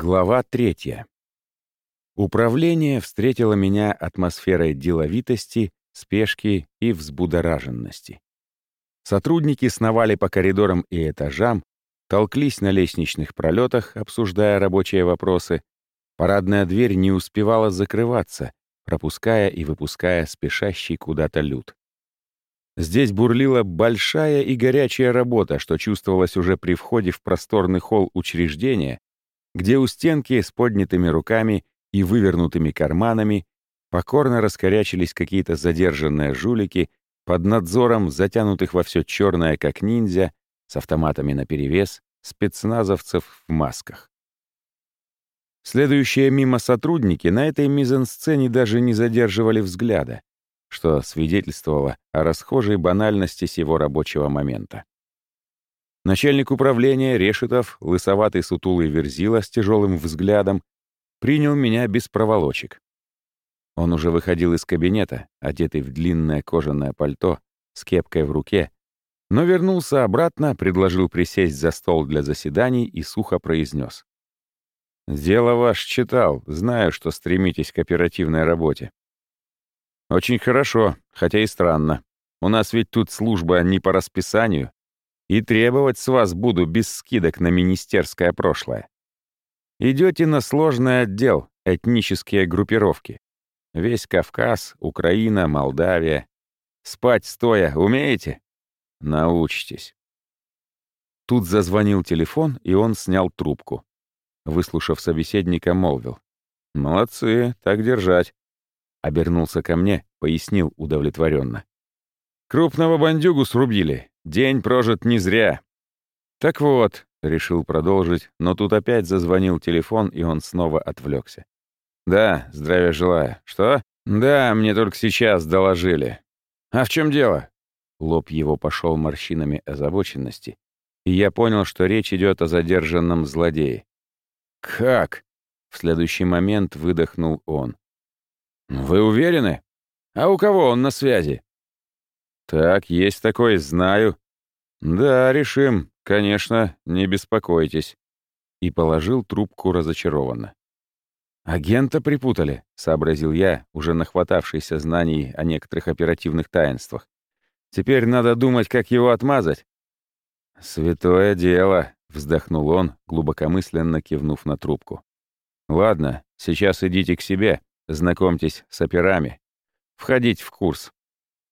Глава третья. Управление встретило меня атмосферой деловитости, спешки и взбудораженности. Сотрудники сновали по коридорам и этажам, толклись на лестничных пролетах, обсуждая рабочие вопросы. Парадная дверь не успевала закрываться, пропуская и выпуская спешащий куда-то люд. Здесь бурлила большая и горячая работа, что чувствовалось уже при входе в просторный холл учреждения, где у стенки с поднятыми руками и вывернутыми карманами покорно раскорячились какие-то задержанные жулики под надзором затянутых во все черное, как ниндзя, с автоматами наперевес, спецназовцев в масках. Следующие мимо сотрудники на этой мизансцене даже не задерживали взгляда, что свидетельствовало о расхожей банальности сего рабочего момента. Начальник управления Решетов, лысоватый сутулый верзила с тяжелым взглядом, принял меня без проволочек. Он уже выходил из кабинета, одетый в длинное кожаное пальто, с кепкой в руке, но вернулся обратно, предложил присесть за стол для заседаний и сухо произнес. «Дело ваш читал, знаю, что стремитесь к оперативной работе». «Очень хорошо, хотя и странно. У нас ведь тут служба не по расписанию, и требовать с вас буду без скидок на министерское прошлое. Идете на сложный отдел, этнические группировки. Весь Кавказ, Украина, Молдавия. Спать стоя умеете? Научитесь. Тут зазвонил телефон, и он снял трубку. Выслушав собеседника, молвил. «Молодцы, так держать». Обернулся ко мне, пояснил удовлетворенно. «Крупного бандюгу срубили. День прожит не зря. Так вот, решил продолжить, но тут опять зазвонил телефон, и он снова отвлекся. Да, здравия желаю. Что? Да, мне только сейчас доложили. А в чем дело? Лоб его пошел морщинами озабоченности, и я понял, что речь идет о задержанном злодее. Как? В следующий момент выдохнул он. Вы уверены? А у кого он на связи? «Так, есть такой, знаю». «Да, решим. Конечно, не беспокойтесь». И положил трубку разочарованно. «Агента припутали», — сообразил я, уже нахватавшийся знаний о некоторых оперативных таинствах. «Теперь надо думать, как его отмазать». «Святое дело», — вздохнул он, глубокомысленно кивнув на трубку. «Ладно, сейчас идите к себе, знакомьтесь с операми. Входить в курс.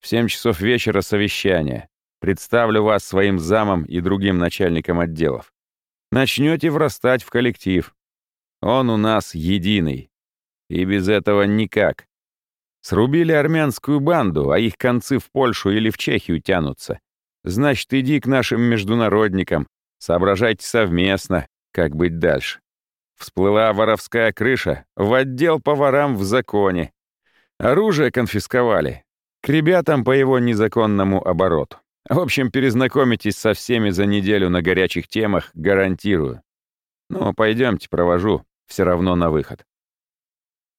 В семь часов вечера совещание. Представлю вас своим замом и другим начальникам отделов. Начнете врастать в коллектив. Он у нас единый. И без этого никак. Срубили армянскую банду, а их концы в Польшу или в Чехию тянутся. Значит, иди к нашим международникам, соображайте совместно, как быть дальше. Всплыла воровская крыша, в отдел по ворам в законе. Оружие конфисковали, к ребятам по его незаконному обороту. В общем, перезнакомитесь со всеми за неделю на горячих темах, гарантирую. Ну, пойдемте, провожу, все равно на выход.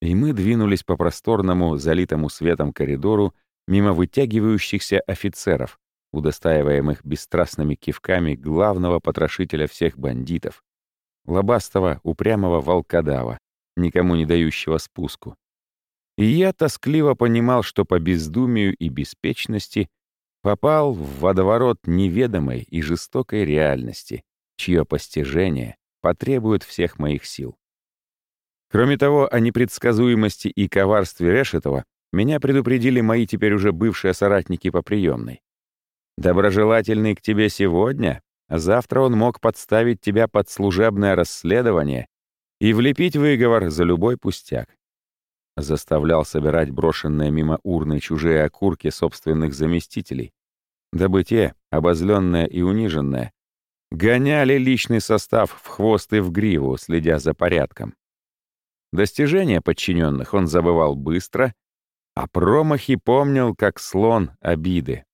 И мы двинулись по просторному, залитому светом коридору мимо вытягивающихся офицеров, удостаиваемых бесстрастными кивками главного потрошителя всех бандитов, лобастого, упрямого волкодава, никому не дающего спуску, и я тоскливо понимал, что по бездумию и беспечности попал в водоворот неведомой и жестокой реальности, чье постижение потребует всех моих сил. Кроме того, о непредсказуемости и коварстве Решетова меня предупредили мои теперь уже бывшие соратники по приемной. Доброжелательный к тебе сегодня, а завтра он мог подставить тебя под служебное расследование и влепить выговор за любой пустяк заставлял собирать брошенные мимо урны чужие окурки собственных заместителей, дабы те, обозленные и униженные, гоняли личный состав в хвост и в гриву, следя за порядком. Достижения подчиненных он забывал быстро, а промахи помнил, как слон обиды.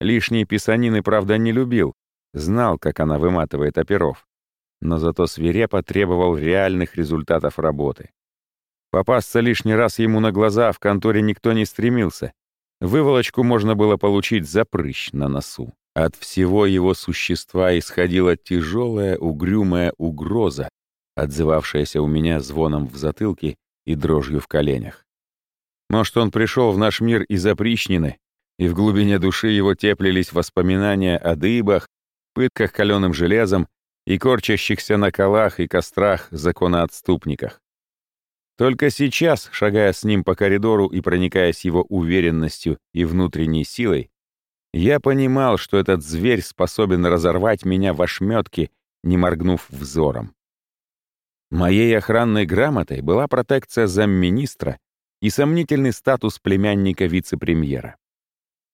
Лишние писанины, правда, не любил, знал, как она выматывает оперов, но зато свирепо требовал реальных результатов работы. Попасться лишний раз ему на глаза в конторе никто не стремился. Выволочку можно было получить за прыщ на носу. От всего его существа исходила тяжелая угрюмая угроза, отзывавшаяся у меня звоном в затылке и дрожью в коленях. Может, он пришел в наш мир из опричнины, и в глубине души его теплились воспоминания о дыбах, пытках каленым железом и корчащихся на колах и кострах законоотступниках. Только сейчас, шагая с ним по коридору и проникаясь его уверенностью и внутренней силой, я понимал, что этот зверь способен разорвать меня в ошметки, не моргнув взором. Моей охранной грамотой была протекция замминистра и сомнительный статус племянника вице-премьера.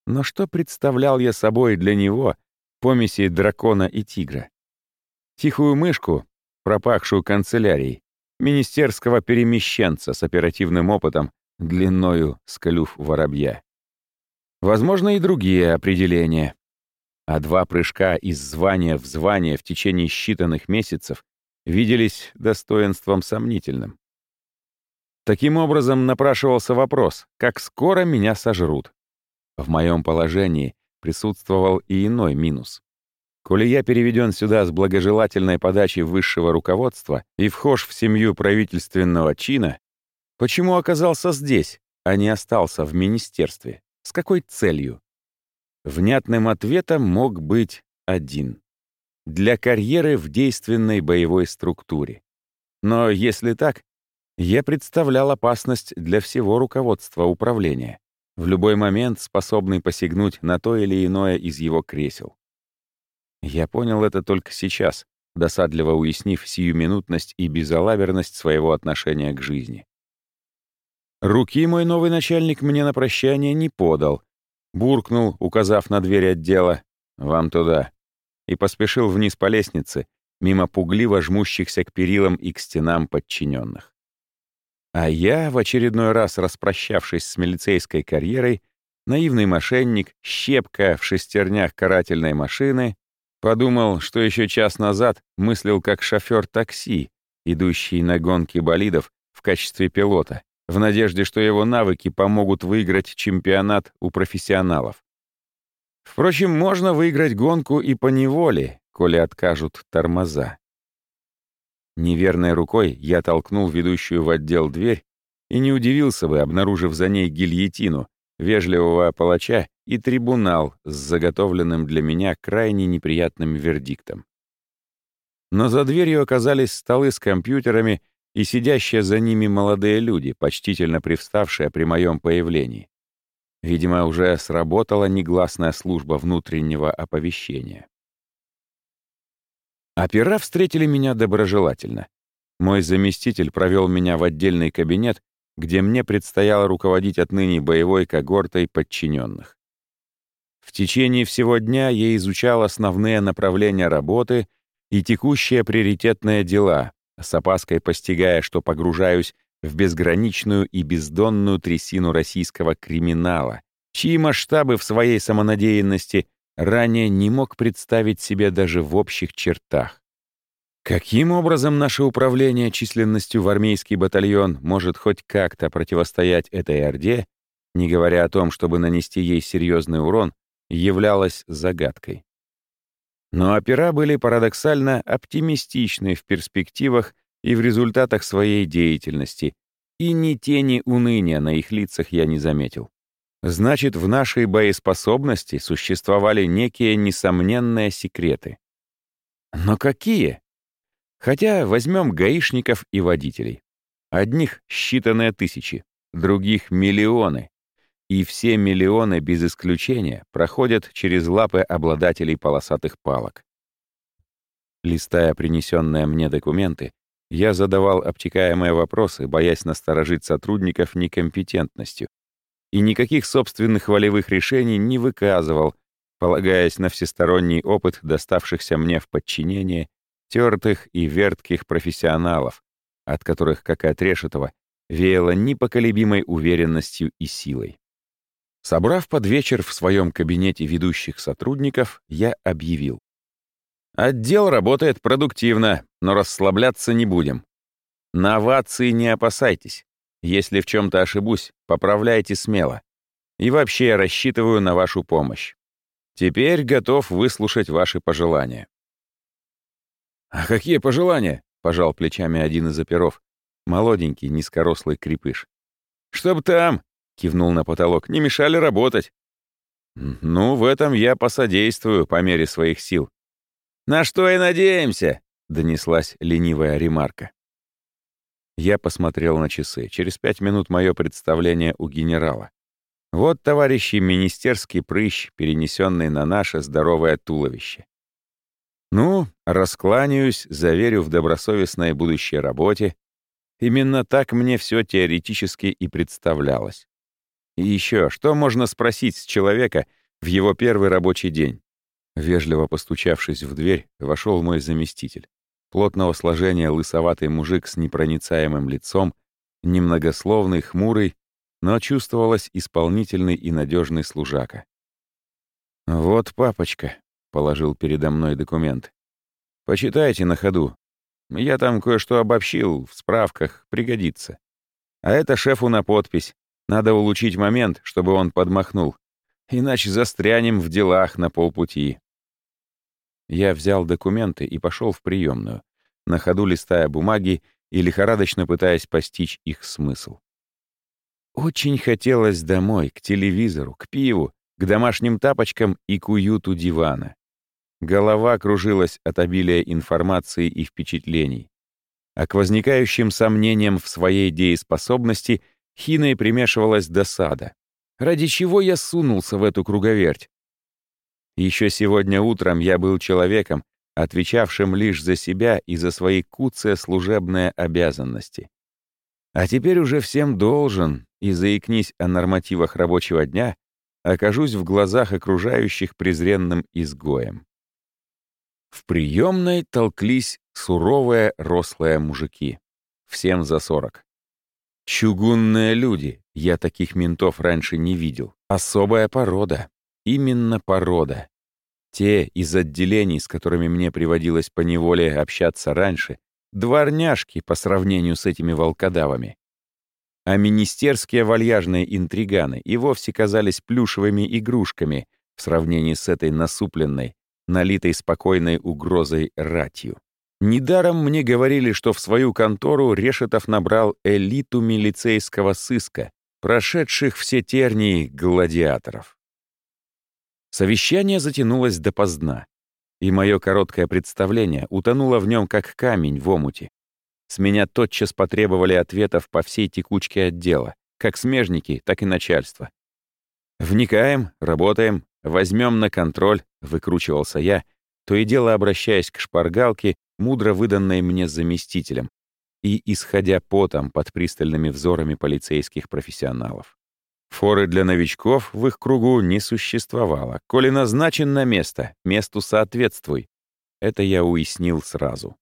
Но что представлял я собой для него, помеси дракона и тигра? Тихую мышку, пропахшую канцелярией, министерского перемещенца с оперативным опытом длиною с клюв воробья. Возможно, и другие определения. А два прыжка из звания в звание в течение считанных месяцев виделись достоинством сомнительным. Таким образом, напрашивался вопрос, как скоро меня сожрут. В моем положении присутствовал и иной минус. Коли я переведен сюда с благожелательной подачи высшего руководства и вхож в семью правительственного чина, почему оказался здесь, а не остался в министерстве? С какой целью? Внятным ответом мог быть один. Для карьеры в действенной боевой структуре. Но если так, я представлял опасность для всего руководства управления в любой момент способный посягнуть на то или иное из его кресел. Я понял это только сейчас, досадливо уяснив сиюминутность и безалаберность своего отношения к жизни. Руки мой новый начальник мне на прощание не подал, буркнул, указав на дверь отдела «Вам туда», и поспешил вниз по лестнице, мимо пугливо жмущихся к перилам и к стенам подчиненных. А я, в очередной раз распрощавшись с милицейской карьерой, наивный мошенник, щепка в шестернях карательной машины, подумал, что еще час назад мыслил как шофер такси, идущий на гонки болидов в качестве пилота, в надежде, что его навыки помогут выиграть чемпионат у профессионалов. Впрочем, можно выиграть гонку и по неволе, коли откажут тормоза. Неверной рукой я толкнул ведущую в отдел дверь и не удивился бы, обнаружив за ней гильотину, вежливого палача и трибунал с заготовленным для меня крайне неприятным вердиктом. Но за дверью оказались столы с компьютерами и сидящие за ними молодые люди, почтительно привставшие при моем появлении. Видимо, уже сработала негласная служба внутреннего оповещения. Опера встретили меня доброжелательно. Мой заместитель провел меня в отдельный кабинет, где мне предстояло руководить отныне боевой когортой подчиненных. В течение всего дня я изучал основные направления работы и текущие приоритетные дела, с опаской постигая, что погружаюсь в безграничную и бездонную трясину российского криминала, чьи масштабы в своей самонадеянности ранее не мог представить себе даже в общих чертах. Каким образом наше управление численностью в армейский батальон может хоть как-то противостоять этой Орде, не говоря о том, чтобы нанести ей серьезный урон, являлось загадкой. Но опера были парадоксально оптимистичны в перспективах и в результатах своей деятельности, и ни тени уныния на их лицах я не заметил. Значит, в нашей боеспособности существовали некие несомненные секреты. Но какие? Хотя возьмем гаишников и водителей. Одних считанные тысячи, других — миллионы. И все миллионы без исключения проходят через лапы обладателей полосатых палок. Листая принесенные мне документы, я задавал обтекаемые вопросы, боясь насторожить сотрудников некомпетентностью, и никаких собственных волевых решений не выказывал, полагаясь на всесторонний опыт доставшихся мне в подчинение тертых и вертких профессионалов, от которых, как и от Решетова, веяло непоколебимой уверенностью и силой. Собрав под вечер в своем кабинете ведущих сотрудников, я объявил. «Отдел работает продуктивно, но расслабляться не будем. Новации не опасайтесь. Если в чем-то ошибусь, поправляйте смело. И вообще я рассчитываю на вашу помощь. Теперь готов выслушать ваши пожелания». «А какие пожелания?» — пожал плечами один из оперов. Молоденький, низкорослый крепыш. «Чтоб там!» — кивнул на потолок. «Не мешали работать!» «Ну, в этом я посодействую по мере своих сил». «На что и надеемся!» — донеслась ленивая ремарка. Я посмотрел на часы. Через пять минут мое представление у генерала. Вот, товарищи, министерский прыщ, перенесенный на наше здоровое туловище. Ну, раскланяюсь, заверю в добросовестной будущей работе. Именно так мне все теоретически и представлялось. И еще, что можно спросить с человека в его первый рабочий день? Вежливо постучавшись в дверь, вошел мой заместитель. Плотного сложения лысоватый мужик с непроницаемым лицом, немногословный, хмурый, но чувствовалось исполнительный и надежный служака. «Вот папочка», — положил передо мной документ. «Почитайте на ходу. Я там кое-что обобщил, в справках, пригодится. А это шефу на подпись. Надо улучшить момент, чтобы он подмахнул. Иначе застрянем в делах на полпути». Я взял документы и пошел в приемную, на ходу листая бумаги и лихорадочно пытаясь постичь их смысл. Очень хотелось домой, к телевизору, к пиву, к домашним тапочкам и к уюту дивана. Голова кружилась от обилия информации и впечатлений. А к возникающим сомнениям в своей дееспособности хиной примешивалась досада. Ради чего я сунулся в эту круговерть? Еще сегодня утром я был человеком, отвечавшим лишь за себя и за свои куцые служебные обязанности. А теперь уже всем должен, и заикнись о нормативах рабочего дня, окажусь в глазах окружающих презренным изгоем. В приемной толклись суровые рослые мужики. Всем за сорок. Чугунные люди, я таких ментов раньше не видел. Особая порода. Именно порода. Те из отделений, с которыми мне приводилось поневоле общаться раньше, Дворняжки по сравнению с этими волкодавами. А министерские вальяжные интриганы и вовсе казались плюшевыми игрушками в сравнении с этой насупленной, налитой спокойной угрозой ратью. Недаром мне говорили, что в свою контору Решетов набрал элиту милицейского сыска, прошедших все тернии гладиаторов. Совещание затянулось допоздна и мое короткое представление утонуло в нем как камень в омуте. С меня тотчас потребовали ответов по всей текучке отдела, как смежники, так и начальство. «Вникаем, работаем, возьмем на контроль», — выкручивался я, то и дело обращаясь к шпаргалке, мудро выданной мне заместителем, и исходя потом под пристальными взорами полицейских профессионалов. Форы для новичков в их кругу не существовало. Коли назначен на место, месту соответствуй. Это я уяснил сразу.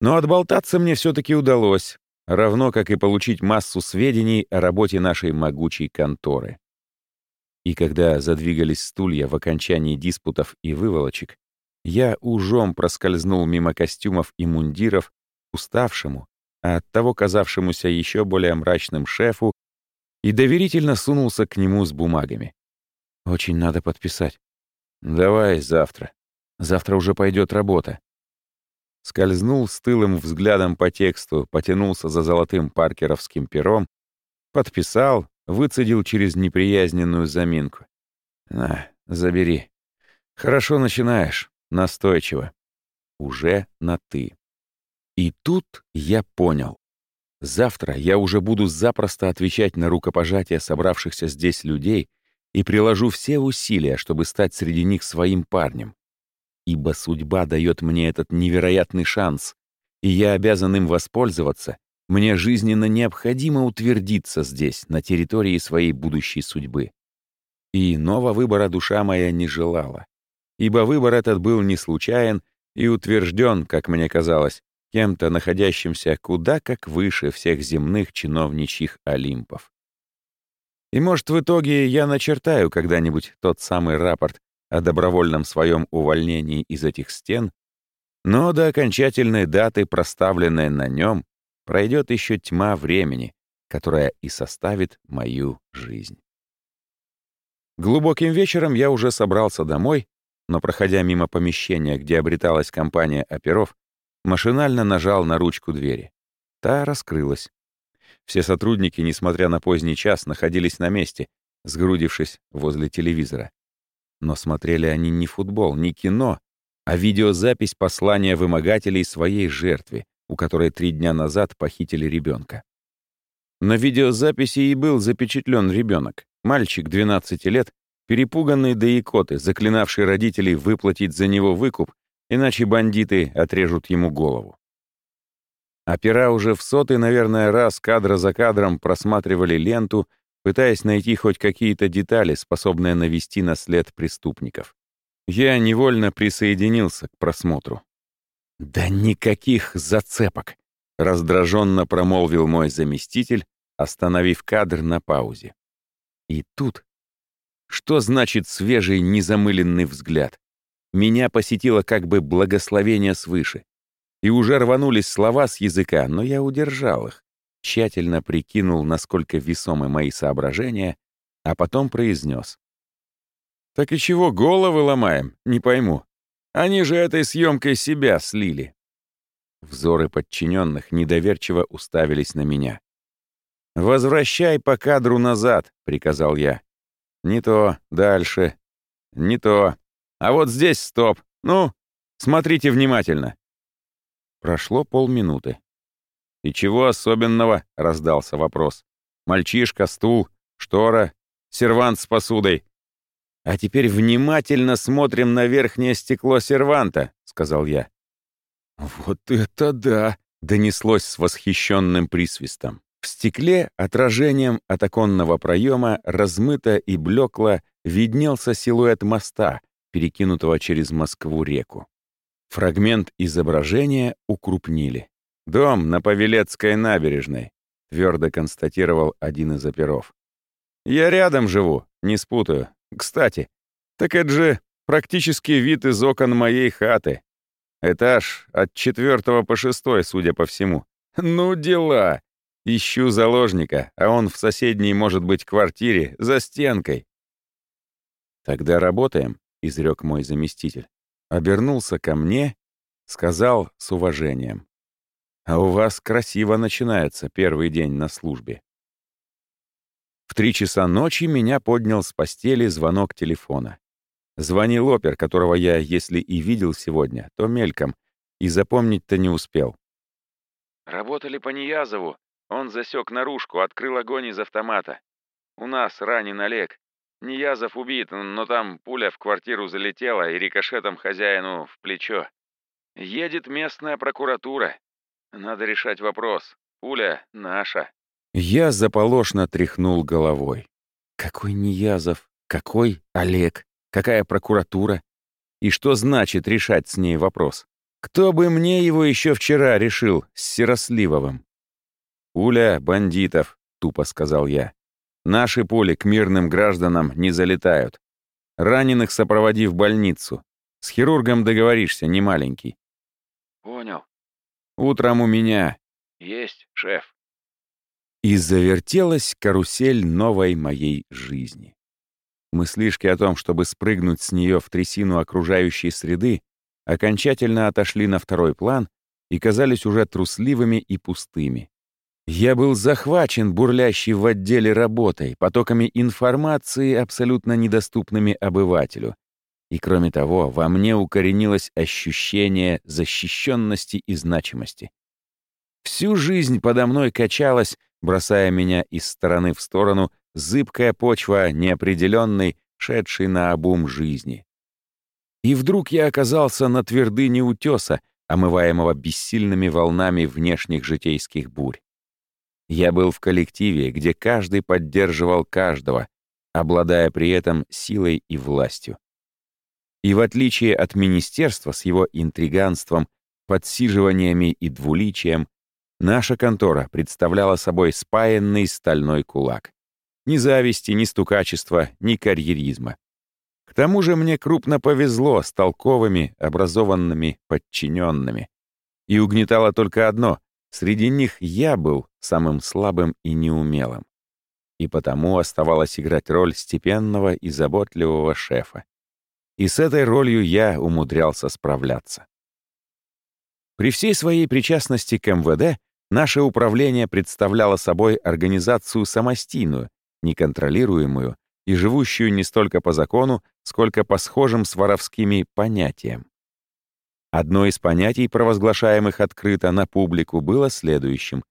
Но отболтаться мне все-таки удалось, равно как и получить массу сведений о работе нашей могучей конторы. И когда задвигались стулья в окончании диспутов и выволочек, я ужом проскользнул мимо костюмов и мундиров уставшему, а оттого казавшемуся еще более мрачным шефу и доверительно сунулся к нему с бумагами. «Очень надо подписать». «Давай завтра. Завтра уже пойдет работа». Скользнул с тылым взглядом по тексту, потянулся за золотым паркеровским пером, подписал, выцедил через неприязненную заминку. «На, забери. Хорошо начинаешь, настойчиво. Уже на «ты». И тут я понял. Завтра я уже буду запросто отвечать на рукопожатия собравшихся здесь людей и приложу все усилия, чтобы стать среди них своим парнем. Ибо судьба дает мне этот невероятный шанс, и я обязан им воспользоваться. Мне жизненно необходимо утвердиться здесь, на территории своей будущей судьбы. И иного выбора душа моя не желала, ибо выбор этот был не случайен и утвержден, как мне казалось, кем-то, находящимся куда как выше всех земных чиновничьих Олимпов. И, может, в итоге я начертаю когда-нибудь тот самый рапорт о добровольном своем увольнении из этих стен, но до окончательной даты, проставленной на нем, пройдет еще тьма времени, которая и составит мою жизнь. Глубоким вечером я уже собрался домой, но, проходя мимо помещения, где обреталась компания оперов, Машинально нажал на ручку двери. Та раскрылась. Все сотрудники, несмотря на поздний час, находились на месте, сгрудившись возле телевизора. Но смотрели они не футбол, не кино, а видеозапись послания вымогателей своей жертве, у которой три дня назад похитили ребенка. На видеозаписи и был запечатлен ребенок, мальчик 12 лет, перепуганный до икоты, заклинавший родителей выплатить за него выкуп, иначе бандиты отрежут ему голову. Опера уже в сотый, наверное, раз кадра за кадром просматривали ленту, пытаясь найти хоть какие-то детали, способные навести на след преступников. Я невольно присоединился к просмотру. «Да никаких зацепок!» — раздраженно промолвил мой заместитель, остановив кадр на паузе. И тут... Что значит свежий, незамыленный взгляд? Меня посетило как бы благословение свыше и уже рванулись слова с языка, но я удержал их, тщательно прикинул, насколько весомы мои соображения, а потом произнес. «Так и чего головы ломаем? Не пойму. Они же этой съемкой себя слили». Взоры подчиненных недоверчиво уставились на меня. «Возвращай по кадру назад», — приказал я. «Не то, дальше. Не то. А вот здесь стоп. Ну, смотрите внимательно». Прошло полминуты. «И чего особенного?» — раздался вопрос. «Мальчишка, стул, штора, сервант с посудой». «А теперь внимательно смотрим на верхнее стекло серванта», — сказал я. «Вот это да!» — донеслось с восхищенным присвистом. В стекле отражением от оконного проема размыто и блекло виднелся силуэт моста, перекинутого через Москву-реку. Фрагмент изображения укрупнили. «Дом на Павелецкой набережной», — твердо констатировал один из оперов. «Я рядом живу, не спутаю. Кстати, так это же практически вид из окон моей хаты. Этаж от четвертого по шестой, судя по всему. Ну, дела. Ищу заложника, а он в соседней, может быть, квартире, за стенкой». «Тогда работаем», — изрек мой заместитель обернулся ко мне, сказал с уважением. «А у вас красиво начинается первый день на службе». В три часа ночи меня поднял с постели звонок телефона. Звонил опер, которого я, если и видел сегодня, то мельком, и запомнить-то не успел. «Работали по Ниязову. Он засек наружку, открыл огонь из автомата. У нас ранен Олег. Ниязов убит, но там пуля в квартиру залетела и рикошетом хозяину в плечо. Едет местная прокуратура. Надо решать вопрос. Пуля наша. Я заполошно тряхнул головой. Какой Ниязов? Какой Олег? Какая прокуратура? И что значит решать с ней вопрос? Кто бы мне его еще вчера решил с Сиросливовым? «Пуля бандитов», — тупо сказал я. Наши пули к мирным гражданам не залетают. Раненых сопроводи в больницу. С хирургом договоришься, не маленький. Понял. Утром у меня. Есть, шеф. И завертелась карусель новой моей жизни. Мыслишки о том, чтобы спрыгнуть с нее в трясину окружающей среды, окончательно отошли на второй план и казались уже трусливыми и пустыми. Я был захвачен бурлящей в отделе работой, потоками информации, абсолютно недоступными обывателю. И кроме того, во мне укоренилось ощущение защищенности и значимости. Всю жизнь подо мной качалась, бросая меня из стороны в сторону, зыбкая почва неопределенной, шедшей на обум жизни. И вдруг я оказался на твердыне утеса, омываемого бессильными волнами внешних житейских бурь. Я был в коллективе, где каждый поддерживал каждого, обладая при этом силой и властью. И в отличие от министерства с его интриганством, подсиживаниями и двуличием, наша контора представляла собой спаянный стальной кулак. Ни зависти, ни стукачества, ни карьеризма. К тому же мне крупно повезло с толковыми, образованными подчиненными. И угнетало только одно Среди них я был самым слабым и неумелым. И потому оставалось играть роль степенного и заботливого шефа. И с этой ролью я умудрялся справляться. При всей своей причастности к МВД наше управление представляло собой организацию самостийную, неконтролируемую и живущую не столько по закону, сколько по схожим с воровскими понятиям. Одно из понятий, провозглашаемых открыто на публику, было следующим.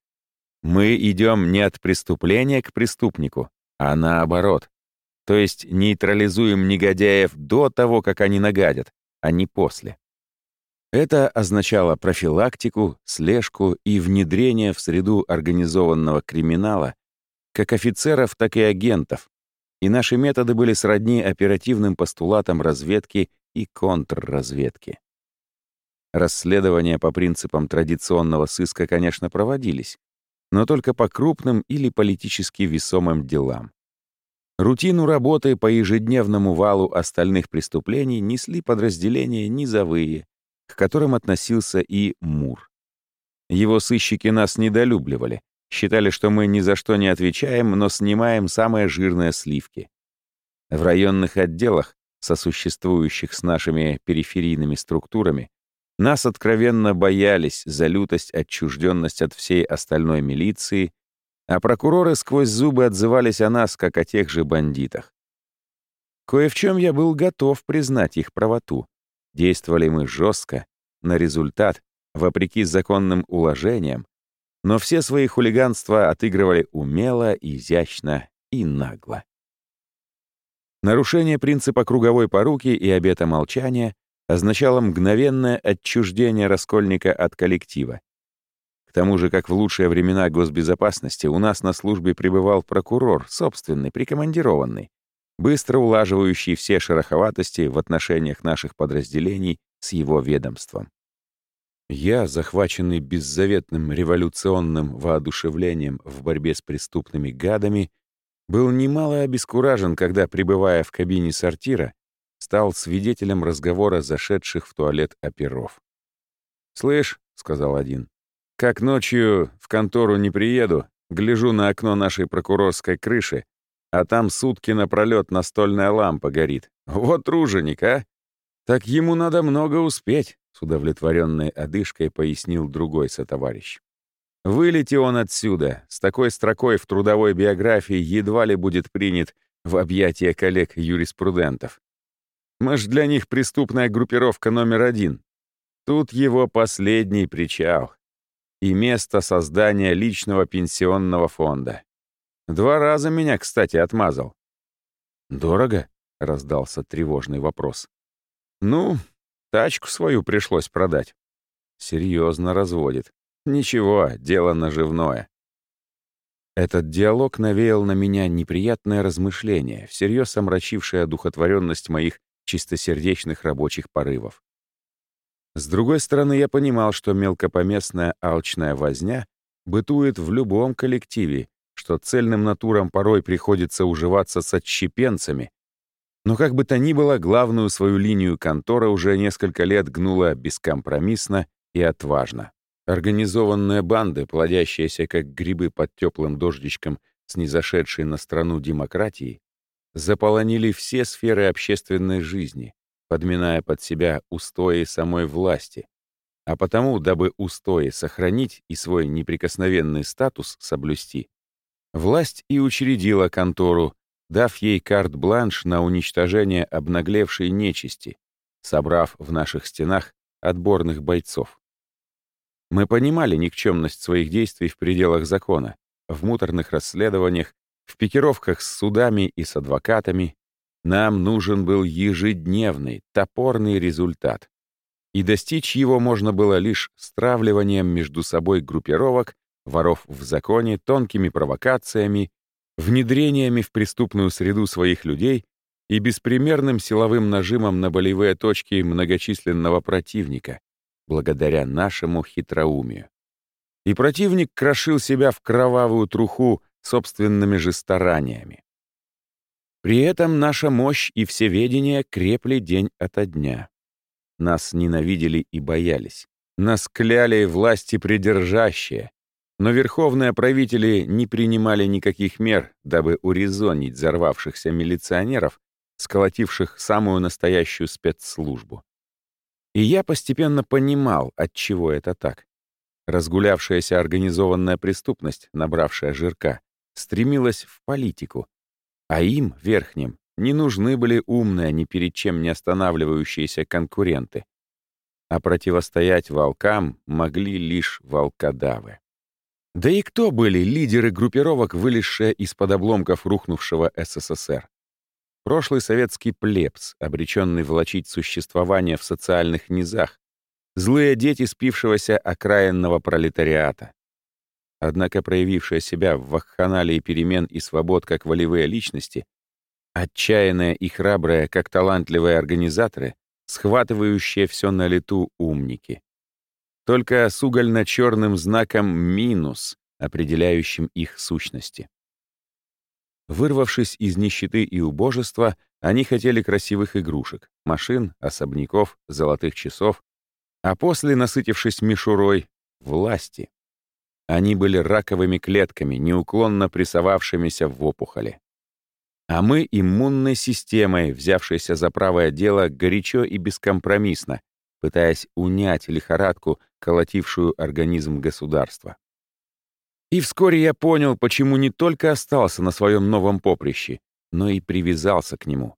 Мы идем не от преступления к преступнику, а наоборот. То есть нейтрализуем негодяев до того, как они нагадят, а не после. Это означало профилактику, слежку и внедрение в среду организованного криминала как офицеров, так и агентов, и наши методы были сродни оперативным постулатам разведки и контрразведки. Расследования по принципам традиционного сыска, конечно, проводились, но только по крупным или политически весомым делам. Рутину работы по ежедневному валу остальных преступлений несли подразделения низовые, к которым относился и Мур. Его сыщики нас недолюбливали, считали, что мы ни за что не отвечаем, но снимаем самые жирные сливки. В районных отделах, сосуществующих с нашими периферийными структурами, нас откровенно боялись за лютость, отчужденность от всей остальной милиции, а прокуроры сквозь зубы отзывались о нас, как о тех же бандитах. Кое в чем я был готов признать их правоту. Действовали мы жестко, на результат, вопреки законным уложениям, но все свои хулиганства отыгрывали умело, изящно и нагло. Нарушение принципа круговой поруки и обета молчания означало мгновенное отчуждение раскольника от коллектива. К тому же, как в лучшие времена госбезопасности, у нас на службе пребывал прокурор, собственный, прикомандированный, быстро улаживающий все шероховатости в отношениях наших подразделений с его ведомством. Я, захваченный беззаветным революционным воодушевлением в борьбе с преступными гадами, был немало обескуражен, когда, пребывая в кабине сортира, стал свидетелем разговора зашедших в туалет оперов. «Слышь», — сказал один, — «как ночью в контору не приеду, гляжу на окно нашей прокурорской крыши, а там сутки напролёт настольная лампа горит. Вот труженик, а! Так ему надо много успеть», — с удовлетворенной одышкой пояснил другой сотоварищ. «Вылети он отсюда, с такой строкой в трудовой биографии едва ли будет принят в объятия коллег-юриспрудентов. Мы ж для них преступная группировка номер один. Тут его последний причал. И место создания личного пенсионного фонда. Два раза меня, кстати, отмазал. «Дорого?» — раздался тревожный вопрос. «Ну, тачку свою пришлось продать». Серьезно разводит. Ничего, дело наживное. Этот диалог навеял на меня неприятное размышление, всерьез омрачившее одухотворенность моих чистосердечных рабочих порывов. С другой стороны, я понимал, что мелкопоместная алчная возня бытует в любом коллективе, что цельным натурам порой приходится уживаться с отщепенцами. Но как бы то ни было, главную свою линию контора уже несколько лет гнула бескомпромиссно и отважно. Организованные банды, плодящиеся как грибы под теплым дождичком с незашедшей на страну демократии, заполонили все сферы общественной жизни, подминая под себя устои самой власти. А потому, дабы устои сохранить и свой неприкосновенный статус соблюсти, власть и учредила контору, дав ей карт-бланш на уничтожение обнаглевшей нечисти, собрав в наших стенах отборных бойцов. Мы понимали никчемность своих действий в пределах закона, в муторных расследованиях в пикировках с судами и с адвокатами нам нужен был ежедневный, топорный результат. И достичь его можно было лишь стравливанием между собой группировок, воров в законе, тонкими провокациями, внедрениями в преступную среду своих людей и беспримерным силовым нажимом на болевые точки многочисленного противника, благодаря нашему хитроумию. И противник крошил себя в кровавую труху собственными же стараниями. При этом наша мощь и всеведение крепли день ото дня. Нас ненавидели и боялись. Нас кляли власти придержащие, но верховные правители не принимали никаких мер, дабы урезонить взорвавшихся милиционеров, сколотивших самую настоящую спецслужбу. И я постепенно понимал, от чего это так. Разгулявшаяся организованная преступность, набравшая жирка, стремилась в политику, а им, верхним, не нужны были умные, ни перед чем не останавливающиеся конкуренты. А противостоять волкам могли лишь волкодавы. Да и кто были лидеры группировок, вылезшие из-под обломков рухнувшего СССР? Прошлый советский плебс, обреченный влачить существование в социальных низах, злые дети спившегося окраинного пролетариата. Однако проявившая себя в вакханалии перемен и свобод как волевые личности, отчаянные и храбрые, как талантливые организаторы, схватывающие все на лету умники. Только с угольно-черным знаком «минус», определяющим их сущности. Вырвавшись из нищеты и убожества, они хотели красивых игрушек, машин, особняков, золотых часов, а после, насытившись мишурой, власти. Они были раковыми клетками, неуклонно прессовавшимися в опухоли. А мы — иммунной системой, взявшейся за правое дело горячо и бескомпромиссно, пытаясь унять лихорадку, колотившую организм государства. И вскоре я понял, почему не только остался на своем новом поприще, но и привязался к нему.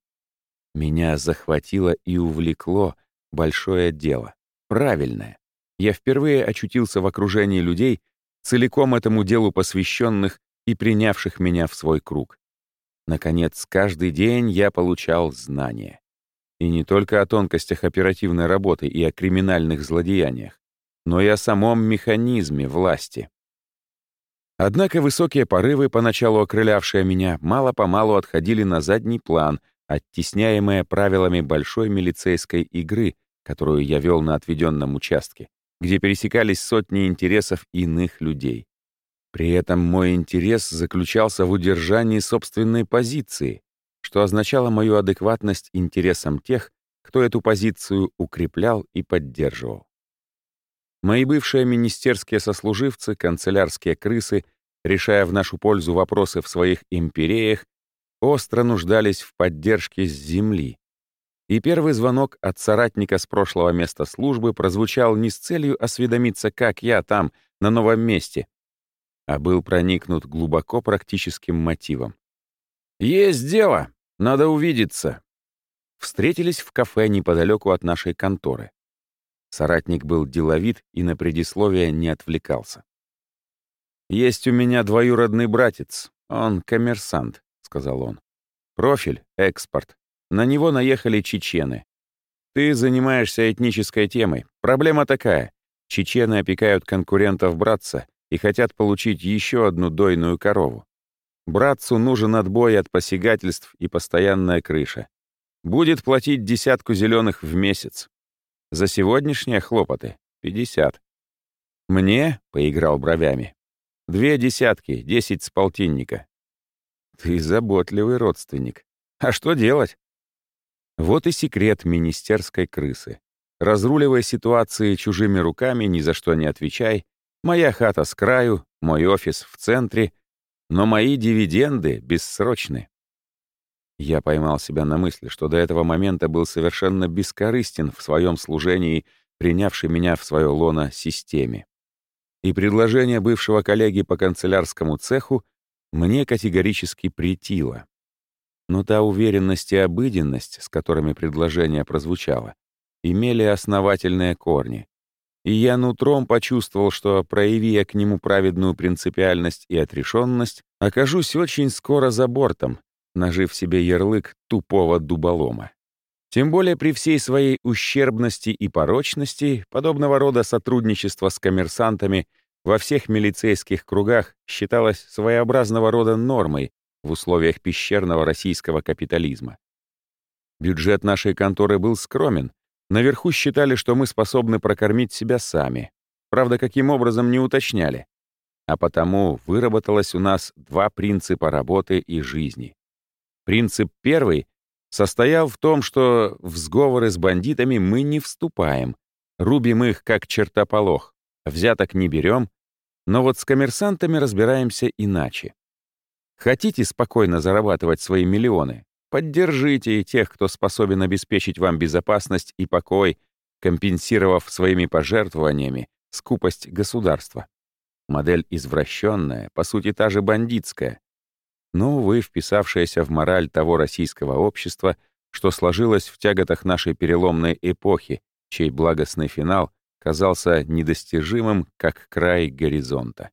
Меня захватило и увлекло большое дело, правильное. Я впервые очутился в окружении людей, целиком этому делу посвященных и принявших меня в свой круг. Наконец, каждый день я получал знания. И не только о тонкостях оперативной работы и о криминальных злодеяниях, но и о самом механизме власти. Однако высокие порывы, поначалу окрылявшие меня, мало-помалу отходили на задний план, оттесняемые правилами большой милицейской игры, которую я вел на отведенном участке где пересекались сотни интересов иных людей. При этом мой интерес заключался в удержании собственной позиции, что означало мою адекватность интересам тех, кто эту позицию укреплял и поддерживал. Мои бывшие министерские сослуживцы, канцелярские крысы, решая в нашу пользу вопросы в своих империях, остро нуждались в поддержке с земли, и первый звонок от соратника с прошлого места службы прозвучал не с целью осведомиться, как я там, на новом месте, а был проникнут глубоко практическим мотивом. «Есть дело! Надо увидеться!» Встретились в кафе неподалеку от нашей конторы. Соратник был деловит и на предисловие не отвлекался. «Есть у меня двоюродный братец. Он коммерсант», — сказал он. «Профиль — экспорт. На него наехали чечены. Ты занимаешься этнической темой. Проблема такая. Чечены опекают конкурентов братца и хотят получить еще одну дойную корову. Братцу нужен отбой от посягательств и постоянная крыша. Будет платить десятку зеленых в месяц. За сегодняшние хлопоты — 50. Мне, — поиграл бровями, — две десятки, десять с полтинника. Ты заботливый родственник. А что делать? Вот и секрет министерской крысы. Разруливая ситуации чужими руками, ни за что не отвечай. Моя хата с краю, мой офис в центре, но мои дивиденды бессрочны. Я поймал себя на мысли, что до этого момента был совершенно бескорыстен в своем служении, принявший меня в свое лоно системе. И предложение бывшего коллеги по канцелярскому цеху мне категорически претило. Но та уверенность и обыденность, с которыми предложение прозвучало, имели основательные корни. И я нутром почувствовал, что, прояви к нему праведную принципиальность и отрешенность, окажусь очень скоро за бортом, нажив себе ярлык тупого дуболома. Тем более при всей своей ущербности и порочности подобного рода сотрудничество с коммерсантами во всех милицейских кругах считалось своеобразного рода нормой, в условиях пещерного российского капитализма. Бюджет нашей конторы был скромен. Наверху считали, что мы способны прокормить себя сами. Правда, каким образом не уточняли. А потому выработалось у нас два принципа работы и жизни. Принцип первый состоял в том, что в сговоры с бандитами мы не вступаем, рубим их как чертополох, взяток не берем, но вот с коммерсантами разбираемся иначе. Хотите спокойно зарабатывать свои миллионы? Поддержите тех, кто способен обеспечить вам безопасность и покой, компенсировав своими пожертвованиями скупость государства. Модель извращенная, по сути, та же бандитская. Но, увы, вписавшаяся в мораль того российского общества, что сложилось в тяготах нашей переломной эпохи, чей благостный финал казался недостижимым, как край горизонта.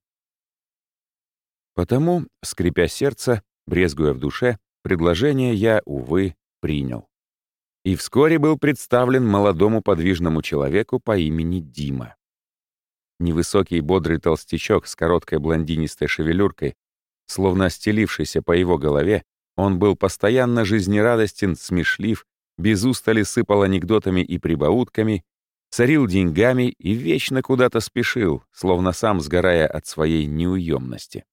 Потому, скрипя сердце, брезгуя в душе, предложение я, увы, принял. И вскоре был представлен молодому подвижному человеку по имени Дима. Невысокий бодрый толстячок с короткой блондинистой шевелюркой, словно стелившийся по его голове, он был постоянно жизнерадостен, смешлив, без устали сыпал анекдотами и прибаутками, царил деньгами и вечно куда-то спешил, словно сам сгорая от своей неуемности.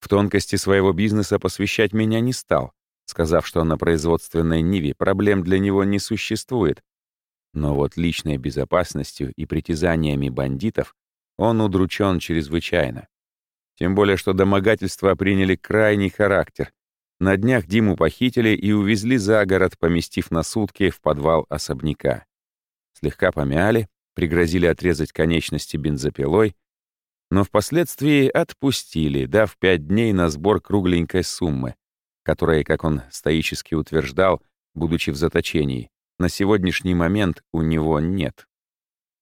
В тонкости своего бизнеса посвящать меня не стал, сказав, что на производственной Ниве проблем для него не существует. Но вот личной безопасностью и притязаниями бандитов он удручен чрезвычайно. Тем более, что домогательства приняли крайний характер. На днях Диму похитили и увезли за город, поместив на сутки в подвал особняка. Слегка помяли, пригрозили отрезать конечности бензопилой, но впоследствии отпустили, дав пять дней на сбор кругленькой суммы, которая, как он стоически утверждал, будучи в заточении, на сегодняшний момент у него нет.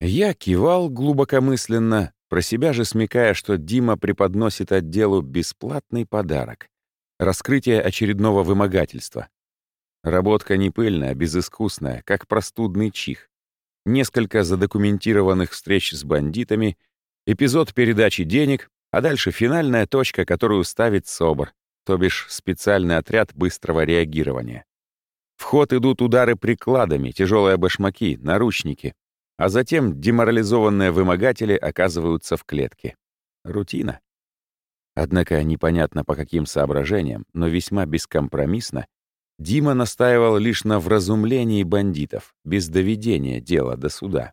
Я кивал глубокомысленно, про себя же смекая, что Дима преподносит отделу бесплатный подарок — раскрытие очередного вымогательства. Работка не пыльная, безыскусная, как простудный чих. Несколько задокументированных встреч с бандитами — Эпизод передачи денег, а дальше финальная точка, которую ставит СОБР, то бишь специальный отряд быстрого реагирования. В ход идут удары прикладами, тяжелые башмаки, наручники, а затем деморализованные вымогатели оказываются в клетке. Рутина. Однако непонятно по каким соображениям, но весьма бескомпромиссно, Дима настаивал лишь на вразумлении бандитов, без доведения дела до суда.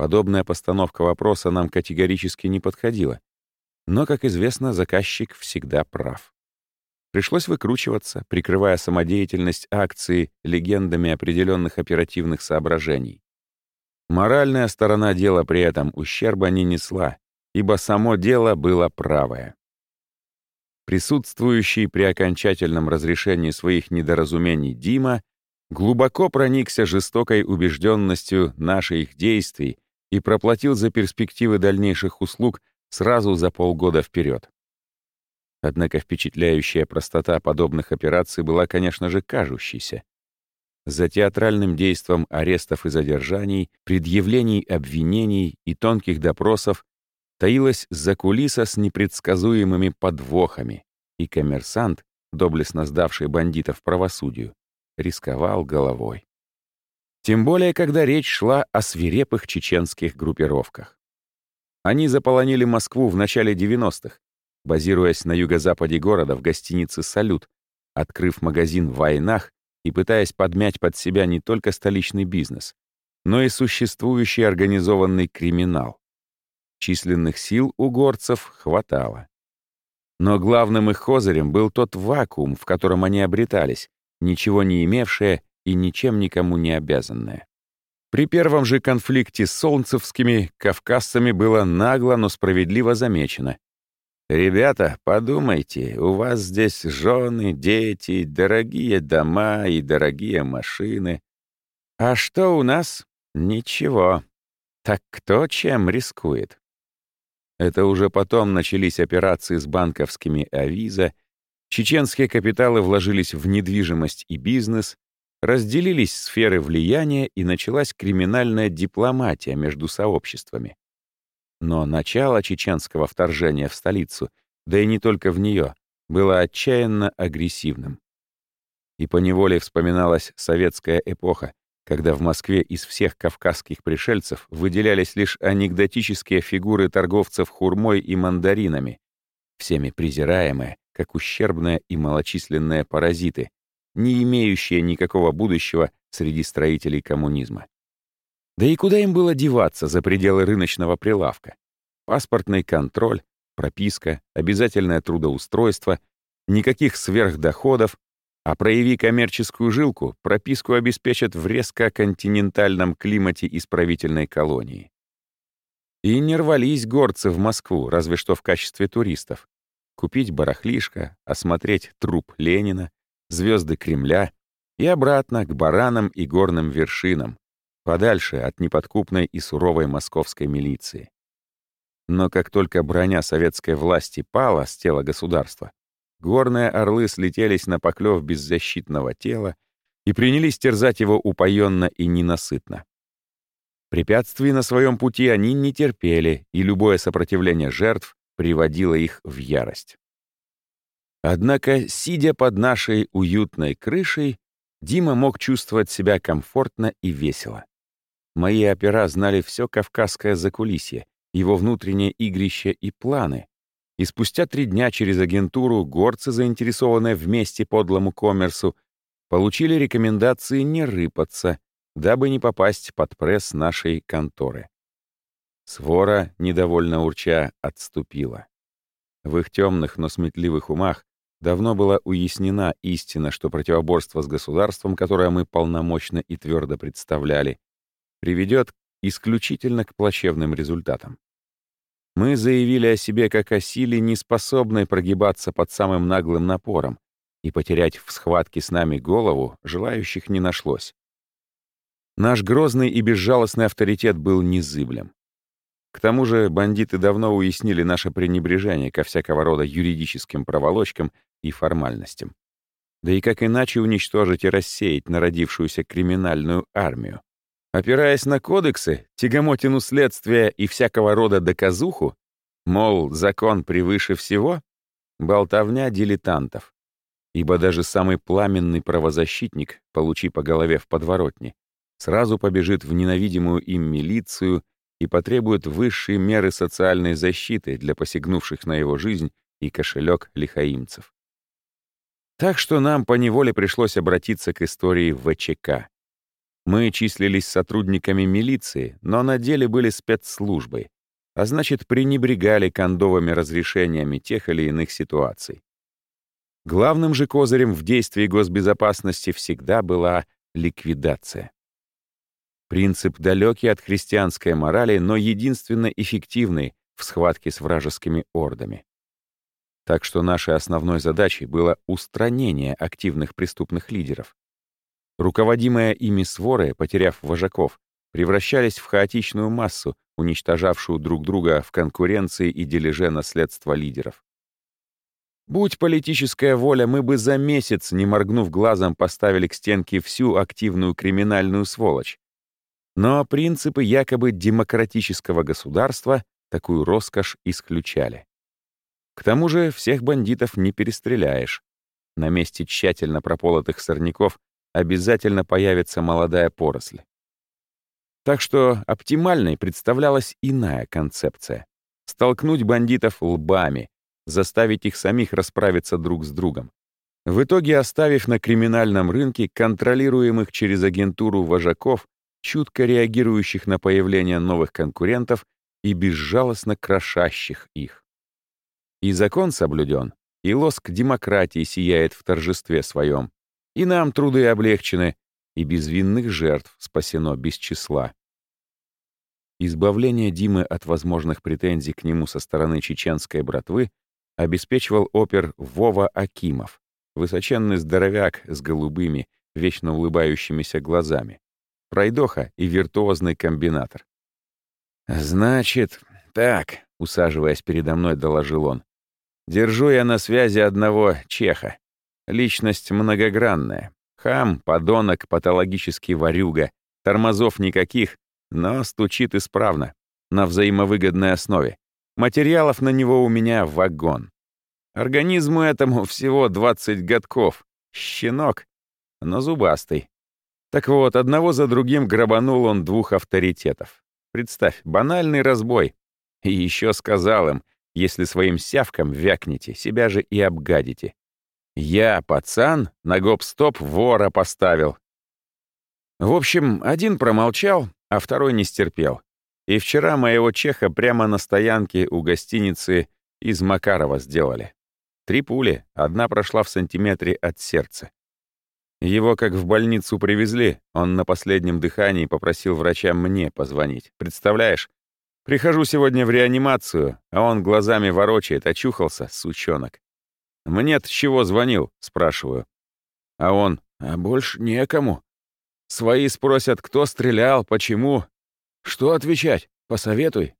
Подобная постановка вопроса нам категорически не подходила. Но, как известно, заказчик всегда прав. Пришлось выкручиваться, прикрывая самодеятельность акции легендами определенных оперативных соображений. Моральная сторона дела при этом ущерба не несла, ибо само дело было правое. Присутствующий при окончательном разрешении своих недоразумений Дима глубоко проникся жестокой убежденностью наших действий и проплатил за перспективы дальнейших услуг сразу за полгода вперед. Однако впечатляющая простота подобных операций была, конечно же, кажущейся. За театральным действом арестов и задержаний, предъявлений обвинений и тонких допросов таилась закулиса с непредсказуемыми подвохами, и коммерсант, доблестно сдавший бандитов правосудию, рисковал головой. Тем более, когда речь шла о свирепых чеченских группировках. Они заполонили Москву в начале 90-х, базируясь на юго-западе города в гостинице «Салют», открыв магазин в Войнах и пытаясь подмять под себя не только столичный бизнес, но и существующий организованный криминал. Численных сил у горцев хватало. Но главным их козырем был тот вакуум, в котором они обретались, ничего не имевшие и ничем никому не обязанная. При первом же конфликте с солнцевскими кавказцами было нагло, но справедливо замечено. «Ребята, подумайте, у вас здесь жены, дети, дорогие дома и дорогие машины. А что у нас? Ничего. Так кто чем рискует?» Это уже потом начались операции с банковскими авиза, чеченские капиталы вложились в недвижимость и бизнес, разделились сферы влияния и началась криминальная дипломатия между сообществами. Но начало чеченского вторжения в столицу, да и не только в нее, было отчаянно агрессивным. И поневоле вспоминалась советская эпоха, когда в Москве из всех кавказских пришельцев выделялись лишь анекдотические фигуры торговцев хурмой и мандаринами, всеми презираемые, как ущербные и малочисленные паразиты, не имеющие никакого будущего среди строителей коммунизма. Да и куда им было деваться за пределы рыночного прилавка? Паспортный контроль, прописка, обязательное трудоустройство, никаких сверхдоходов, А прояви коммерческую жилку, прописку обеспечат в резко-континентальном климате исправительной колонии. И не рвались горцы в Москву, разве что в качестве туристов. Купить барахлишко, осмотреть труп Ленина, звезды Кремля и обратно к баранам и горным вершинам, подальше от неподкупной и суровой московской милиции. Но как только броня советской власти пала с тела государства, Горные орлы слетелись на поклёв беззащитного тела и принялись терзать его упоенно и ненасытно. Препятствий на своем пути они не терпели, и любое сопротивление жертв приводило их в ярость. Однако, сидя под нашей уютной крышей, Дима мог чувствовать себя комфортно и весело. Мои опера знали все кавказское закулисье, его внутреннее игрище и планы, и спустя три дня через агентуру горцы, заинтересованные вместе подлому коммерсу, получили рекомендации не рыпаться, дабы не попасть под пресс нашей конторы. Свора, недовольно урча, отступила. В их темных, но сметливых умах давно была уяснена истина, что противоборство с государством, которое мы полномочно и твердо представляли, приведет исключительно к плачевным результатам. Мы заявили о себе как о силе, не способной прогибаться под самым наглым напором, и потерять в схватке с нами голову желающих не нашлось. Наш грозный и безжалостный авторитет был незыблем. К тому же бандиты давно уяснили наше пренебрежение ко всякого рода юридическим проволочкам и формальностям. Да и как иначе уничтожить и рассеять народившуюся криминальную армию? Опираясь на кодексы, тягомотину следствия и всякого рода доказуху, мол, закон превыше всего, болтовня дилетантов. Ибо даже самый пламенный правозащитник, получи по голове в подворотне, сразу побежит в ненавидимую им милицию и потребует высшие меры социальной защиты для посягнувших на его жизнь и кошелек лихаимцев. Так что нам поневоле пришлось обратиться к истории ВЧК. Мы числились сотрудниками милиции, но на деле были спецслужбой, а значит, пренебрегали кондовыми разрешениями тех или иных ситуаций. Главным же козырем в действии госбезопасности всегда была ликвидация. Принцип далекий от христианской морали, но единственно эффективный в схватке с вражескими ордами. Так что нашей основной задачей было устранение активных преступных лидеров. Руководимые ими своры, потеряв вожаков, превращались в хаотичную массу, уничтожавшую друг друга в конкуренции и дележе наследства лидеров. Будь политическая воля, мы бы за месяц, не моргнув глазом, поставили к стенке всю активную криминальную сволочь. Но принципы якобы демократического государства такую роскошь исключали. К тому же всех бандитов не перестреляешь. На месте тщательно прополотых сорняков обязательно появится молодая поросль. Так что оптимальной представлялась иная концепция — столкнуть бандитов лбами, заставить их самих расправиться друг с другом. В итоге оставив на криминальном рынке контролируемых через агентуру вожаков, чутко реагирующих на появление новых конкурентов и безжалостно крошащих их. И закон соблюден, и лоск демократии сияет в торжестве своем, и нам труды облегчены, и безвинных жертв спасено без числа. Избавление Димы от возможных претензий к нему со стороны чеченской братвы обеспечивал опер Вова Акимов, высоченный здоровяк с голубыми, вечно улыбающимися глазами, пройдоха и виртуозный комбинатор. «Значит, так», — усаживаясь передо мной, доложил он, «держу я на связи одного чеха. Личность многогранная. Хам, подонок, патологический ворюга. Тормозов никаких, но стучит исправно, на взаимовыгодной основе. Материалов на него у меня вагон. Организму этому всего 20 годков. Щенок, но зубастый. Так вот, одного за другим грабанул он двух авторитетов. Представь, банальный разбой. И еще сказал им, если своим сявкам вякнете, себя же и обгадите. Я, пацан, на гоп-стоп вора поставил. В общем, один промолчал, а второй не стерпел. И вчера моего чеха прямо на стоянке у гостиницы из Макарова сделали. Три пули, одна прошла в сантиметре от сердца. Его как в больницу привезли, он на последнем дыхании попросил врача мне позвонить. Представляешь? Прихожу сегодня в реанимацию, а он глазами ворочает, очухался, сучонок. «Мне-то чего звонил?» — спрашиваю. А он, «А больше некому. Свои спросят, кто стрелял, почему. Что отвечать? Посоветуй».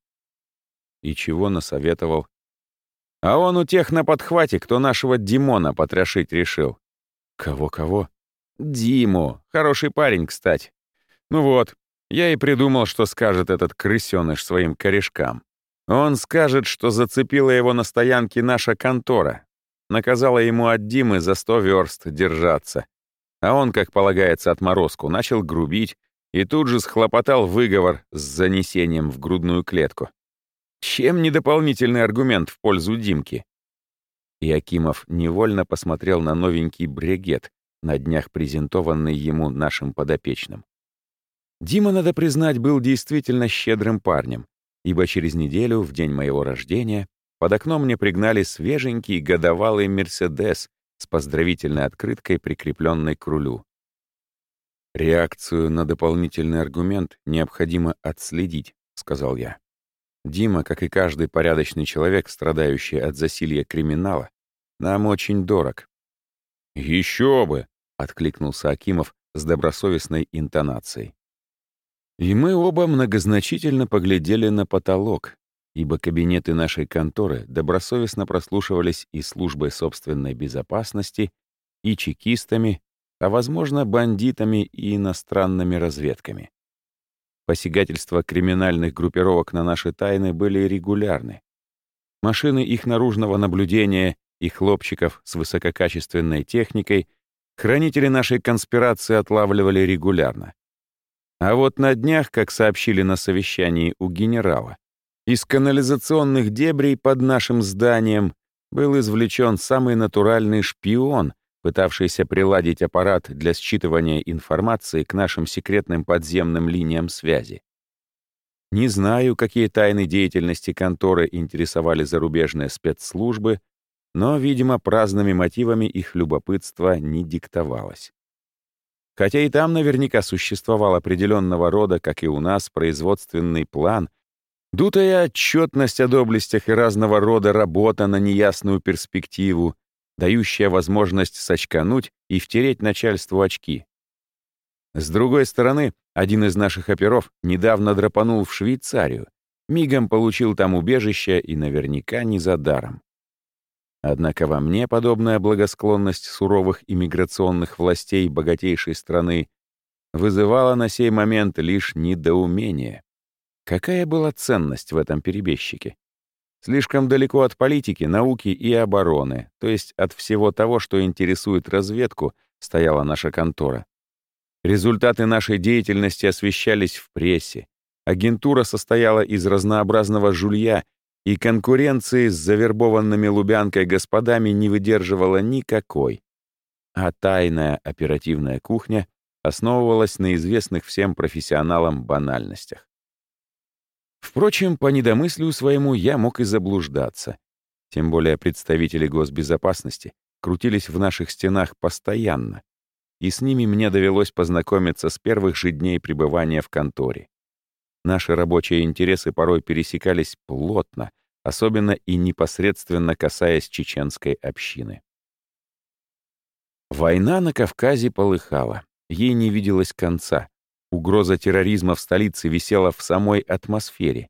И чего насоветовал? А он у тех на подхвате, кто нашего Димона потрошить решил. Кого-кого? Диму. Хороший парень, кстати. Ну вот, я и придумал, что скажет этот крысёныш своим корешкам. Он скажет, что зацепила его на стоянке наша контора. Наказала ему от Димы за сто верст держаться. А он, как полагается отморозку, начал грубить и тут же схлопотал выговор с занесением в грудную клетку. Чем не дополнительный аргумент в пользу Димки? И Акимов невольно посмотрел на новенький брегет, на днях презентованный ему нашим подопечным. Дима, надо признать, был действительно щедрым парнем, ибо через неделю, в день моего рождения, под окном мне пригнали свеженький годовалый «Мерседес» с поздравительной открыткой, прикрепленной к рулю. «Реакцию на дополнительный аргумент необходимо отследить», — сказал я. Дима, как и каждый порядочный человек, страдающий от засилья криминала, нам очень дорог. «Еще бы!» — откликнулся Акимов с добросовестной интонацией. И мы оба многозначительно поглядели на потолок, ибо кабинеты нашей конторы добросовестно прослушивались и службой собственной безопасности, и чекистами, а, возможно, бандитами и иностранными разведками. Посягательства криминальных группировок на наши тайны были регулярны. Машины их наружного наблюдения и хлопчиков с высококачественной техникой хранители нашей конспирации отлавливали регулярно. А вот на днях, как сообщили на совещании у генерала, из канализационных дебрей под нашим зданием был извлечен самый натуральный шпион, пытавшийся приладить аппарат для считывания информации к нашим секретным подземным линиям связи. Не знаю, какие тайны деятельности конторы интересовали зарубежные спецслужбы, но, видимо, праздными мотивами их любопытство не диктовалось. Хотя и там наверняка существовал определенного рода, как и у нас, производственный план, дутая отчетность о доблестях и разного рода работа на неясную перспективу, дающая возможность сочкануть и втереть начальству очки. С другой стороны, один из наших оперов недавно драпанул в Швейцарию, мигом получил там убежище и наверняка не за даром. Однако во мне подобная благосклонность суровых иммиграционных властей богатейшей страны вызывала на сей момент лишь недоумение. Какая была ценность в этом перебежчике? Слишком далеко от политики, науки и обороны, то есть от всего того, что интересует разведку, стояла наша контора. Результаты нашей деятельности освещались в прессе. Агентура состояла из разнообразного жулья, и конкуренции с завербованными Лубянкой господами не выдерживала никакой. А тайная оперативная кухня основывалась на известных всем профессионалам банальностях. Впрочем, по недомыслию своему я мог и заблуждаться. Тем более представители госбезопасности крутились в наших стенах постоянно, и с ними мне довелось познакомиться с первых же дней пребывания в конторе. Наши рабочие интересы порой пересекались плотно, особенно и непосредственно касаясь чеченской общины. Война на Кавказе полыхала, ей не виделось конца. Угроза терроризма в столице висела в самой атмосфере.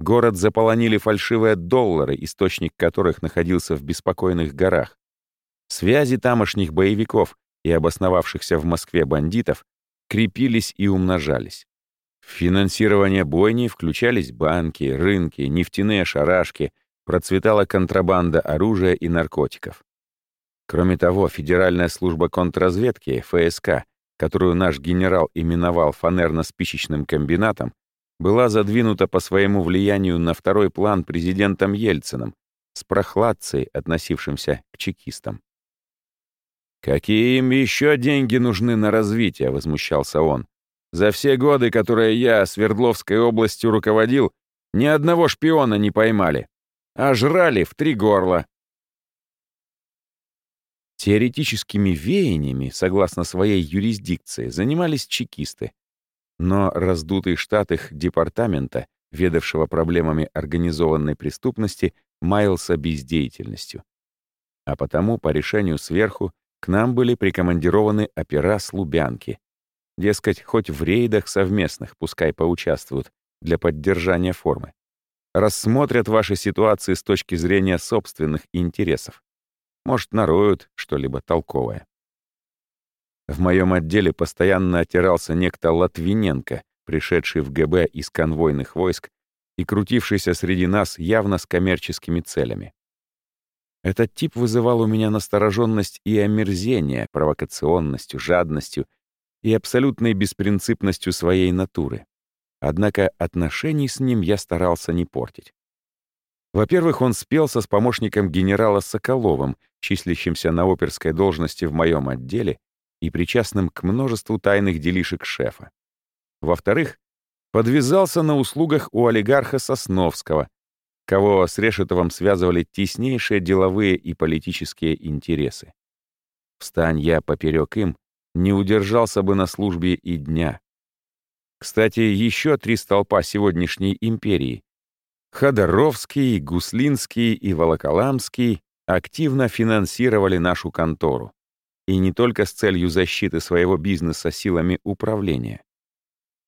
Город заполонили фальшивые доллары, источник которых находился в беспокойных горах. Связи тамошних боевиков и обосновавшихся в Москве бандитов крепились и умножались. В финансирование бойни включались банки, рынки, нефтяные шарашки, процветала контрабанда оружия и наркотиков. Кроме того, Федеральная служба контрразведки, ФСК, которую наш генерал именовал фанерно-спичечным комбинатом, была задвинута по своему влиянию на второй план президентом Ельциным с прохладцей, относившимся к чекистам. «Какие им еще деньги нужны на развитие?» — возмущался он. «За все годы, которые я Свердловской областью руководил, ни одного шпиона не поймали, а жрали в три горла. Теоретическими веяниями, согласно своей юрисдикции, занимались чекисты. Но раздутый штат их департамента, ведавшего проблемами организованной преступности, маялся бездеятельностью. А потому, по решению сверху, к нам были прикомандированы опера с Лубянки. Дескать, хоть в рейдах совместных пускай поучаствуют для поддержания формы. Рассмотрят ваши ситуации с точки зрения собственных интересов. Может, нароют что-либо толковое. В моем отделе постоянно отирался некто Латвиненко, пришедший в ГБ из конвойных войск и крутившийся среди нас явно с коммерческими целями. Этот тип вызывал у меня настороженность и омерзение провокационностью, жадностью и абсолютной беспринципностью своей натуры. Однако отношений с ним я старался не портить. Во-первых, он спелся с помощником генерала Соколовым, числящимся на оперской должности в моем отделе и причастным к множеству тайных делишек шефа. Во-вторых, подвязался на услугах у олигарха Сосновского, кого с Решетовым связывали теснейшие деловые и политические интересы. Встань я поперек им, не удержался бы на службе и дня. Кстати, еще три столпа сегодняшней империи — Ходоровский, Гуслинский и Волоколамский — активно финансировали нашу контору. И не только с целью защиты своего бизнеса силами управления.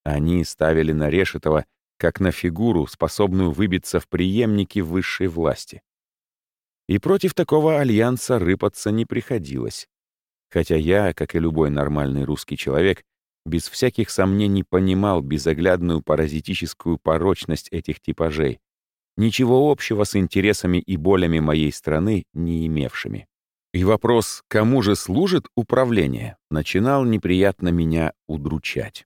Они ставили на Решетова как на фигуру, способную выбиться в преемники высшей власти. И против такого альянса рыпаться не приходилось. Хотя я, как и любой нормальный русский человек, без всяких сомнений понимал безоглядную паразитическую порочность этих типажей, ничего общего с интересами и болями моей страны не имевшими. И вопрос, кому же служит управление, начинал неприятно меня удручать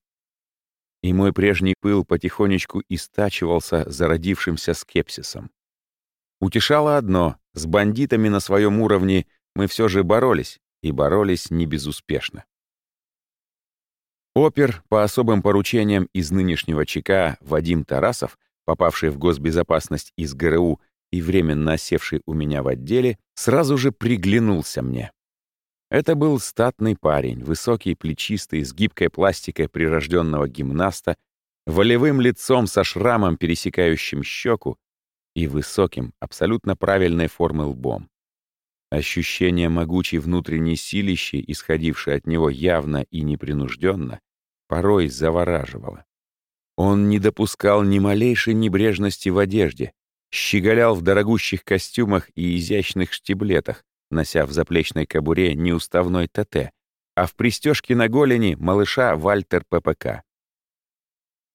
и мой прежний пыл потихонечку истачивался зародившимся скепсисом. Утешало одно — с бандитами на своем уровне мы все же боролись, и боролись не безуспешно. Опер по особым поручениям из нынешнего ЧК Вадим Тарасов, попавший в госбезопасность из ГРУ и временно осевший у меня в отделе, сразу же приглянулся мне. Это был статный парень, высокий, плечистый, с гибкой пластикой прирожденного гимнаста, волевым лицом со шрамом, пересекающим щеку, и высоким, абсолютно правильной формы лбом. Ощущение могучей внутренней силищи, исходившей от него явно и непринужденно, порой завораживало. Он не допускал ни малейшей небрежности в одежде, щеголял в дорогущих костюмах и изящных штиблетах, нося в заплечной кобуре не уставной ТТ, а в пристежке на голени малыша Вальтер ППК.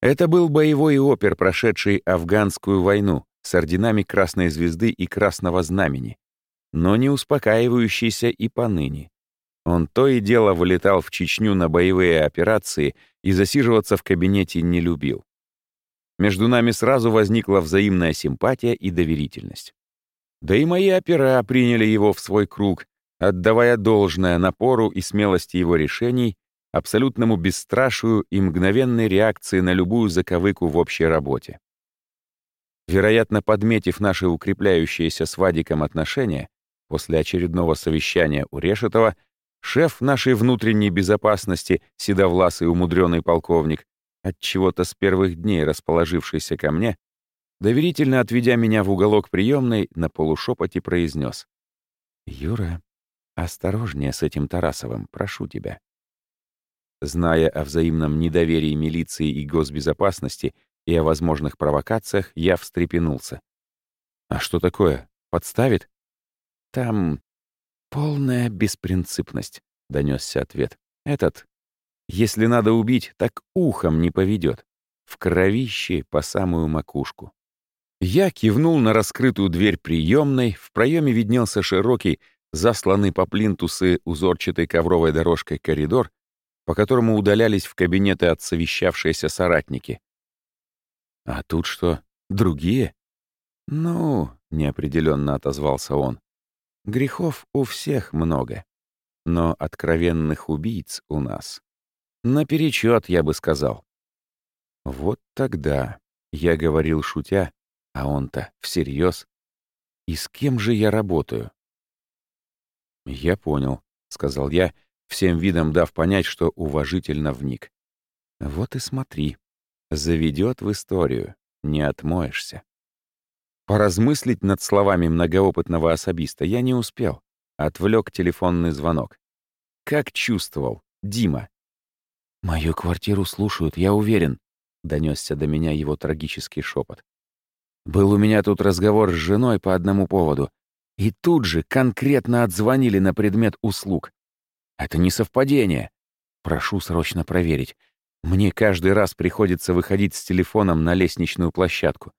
Это был боевой опер, прошедший афганскую войну с орденами Красной Звезды и Красного Знамени, но не успокаивающийся и поныне. Он то и дело вылетал в Чечню на боевые операции и засиживаться в кабинете не любил. Между нами сразу возникла взаимная симпатия и доверительность. Да и мои опера приняли его в свой круг, отдавая должное напору и смелости его решений, абсолютному бесстрашию и мгновенной реакции на любую заковыку в общей работе. Вероятно, подметив наши укрепляющиеся с Вадиком отношения, после очередного совещания у Решетова, шеф нашей внутренней безопасности, седовласый умудренный полковник, от чего то с первых дней расположившийся ко мне, доверительно отведя меня в уголок приемной, на полушепоте произнес. «Юра, осторожнее с этим Тарасовым, прошу тебя». Зная о взаимном недоверии милиции и госбезопасности и о возможных провокациях, я встрепенулся. «А что такое? Подставит?» «Там полная беспринципность», — донесся ответ. «Этот, если надо убить, так ухом не поведет. В кровище по самую макушку». Я кивнул на раскрытую дверь приемной, в проеме виднелся широкий, засланный по плинтусы узорчатой ковровой дорожкой коридор, по которому удалялись в кабинеты отсовещавшиеся соратники. «А тут что, другие?» «Ну», — неопределенно отозвался он, — «грехов у всех много, но откровенных убийц у нас. Наперечет, я бы сказал». Вот тогда, я говорил шутя, а он-то всерьез. И с кем же я работаю? Я понял. сказал я, всем видом дав понять, что уважительно вник. Вот и смотри. Заведет в историю. Не отмоешься. Поразмыслить над словами многоопытного особиста я не успел. Отвлек телефонный звонок. Как чувствовал, Дима. «Мою квартиру слушают, я уверен», — донесся до меня его трагический шепот. «Был у меня тут разговор с женой по одному поводу, и тут же конкретно отзвонили на предмет услуг. Это не совпадение. Прошу срочно проверить. Мне каждый раз приходится выходить с телефоном на лестничную площадку.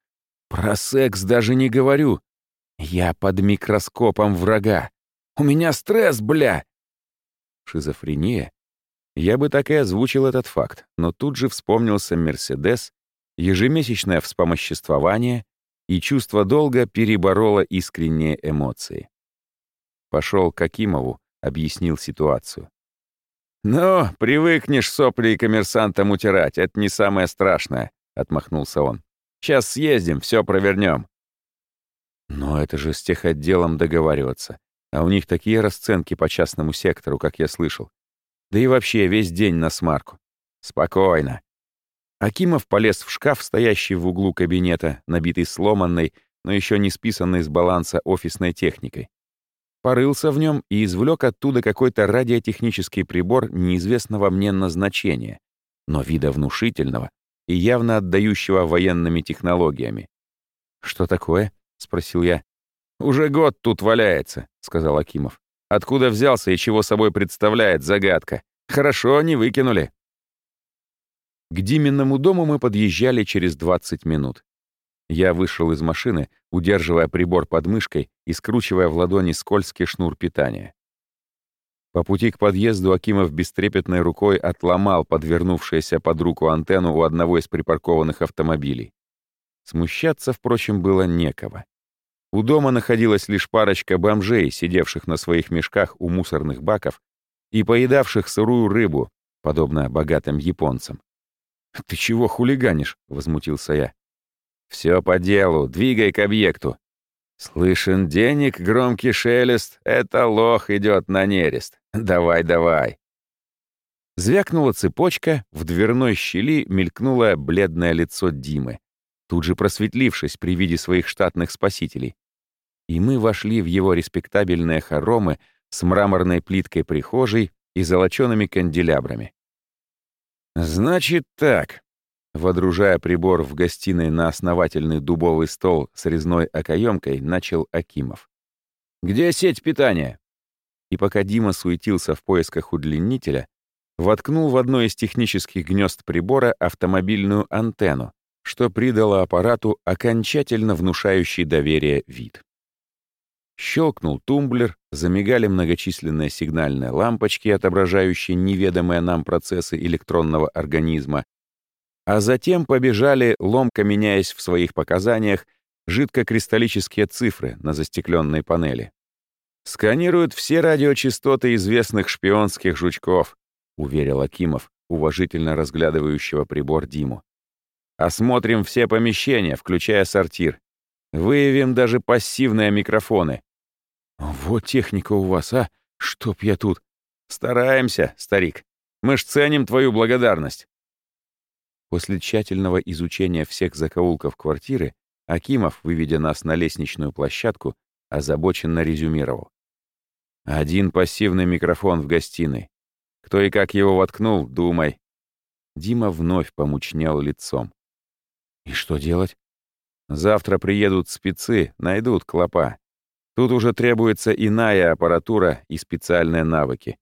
Про секс даже не говорю. Я под микроскопом врага. У меня стресс, бля!» Шизофрения? Я бы так и озвучил этот факт, но тут же вспомнился «Мерседес», ежемесячное вспомоществование и чувство долга перебороло искренние эмоции. Пошел к Акимову, объяснил ситуацию. «Ну, привыкнешь сопли и коммерсантам утирать, это не самое страшное», — отмахнулся он. «Сейчас съездим, все провернем». «Но это же с техотделом договариваться, а у них такие расценки по частному сектору, как я слышал. Да и вообще весь день на смарку. Спокойно. Акимов полез в шкаф, стоящий в углу кабинета, набитый сломанной, но еще не списанной с баланса офисной техникой. Порылся в нем и извлек оттуда какой-то радиотехнический прибор неизвестного мне назначения, но вида внушительного и явно отдающего военными технологиями. «Что такое?» — спросил я. «Уже год тут валяется», — сказал Акимов. «Откуда взялся и чего собой представляет, загадка. Хорошо, не выкинули». К Диминному дому мы подъезжали через 20 минут. Я вышел из машины, удерживая прибор под мышкой и скручивая в ладони скользкий шнур питания. По пути к подъезду Акимов бестрепетной рукой отломал подвернувшуюся под руку антенну у одного из припаркованных автомобилей. Смущаться, впрочем, было некого. У дома находилась лишь парочка бомжей, сидевших на своих мешках у мусорных баков и поедавших сырую рыбу, подобно богатым японцам. «Ты чего хулиганишь?» — возмутился я. «Все по делу, двигай к объекту». «Слышен денег, громкий шелест, это лох идет на нерест. Давай, давай». Звякнула цепочка, в дверной щели мелькнуло бледное лицо Димы, тут же просветлившись при виде своих штатных спасителей. И мы вошли в его респектабельные хоромы с мраморной плиткой прихожей и золочеными канделябрами. «Значит так», водружая прибор в гостиной на основательный дубовый стол с резной окоемкой, начал Акимов. «Где сеть питания?» И пока Дима суетился в поисках удлинителя, воткнул в одно из технических гнезд прибора автомобильную антенну, что придало аппарату окончательно внушающий доверие вид. Щелкнул тумблер, замигали многочисленные сигнальные лампочки, отображающие неведомые нам процессы электронного организма, а затем побежали, ломко меняясь в своих показаниях, жидкокристаллические цифры на застекленной панели. «Сканируют все радиочастоты известных шпионских жучков», — уверил Акимов, уважительно разглядывающего прибор Диму. «Осмотрим все помещения, включая сортир. Выявим даже пассивные микрофоны. Вот техника у вас, а? Чтоб я тут... Стараемся, старик. Мы ж ценим твою благодарность. После тщательного изучения всех закоулков квартиры, Акимов, выведя нас на лестничную площадку, озабоченно резюмировал. Один пассивный микрофон в гостиной. Кто и как его воткнул, думай. Дима вновь помучнел лицом. И что делать? Завтра приедут спецы, найдут клопа. Тут уже требуется иная аппаратура и специальные навыки.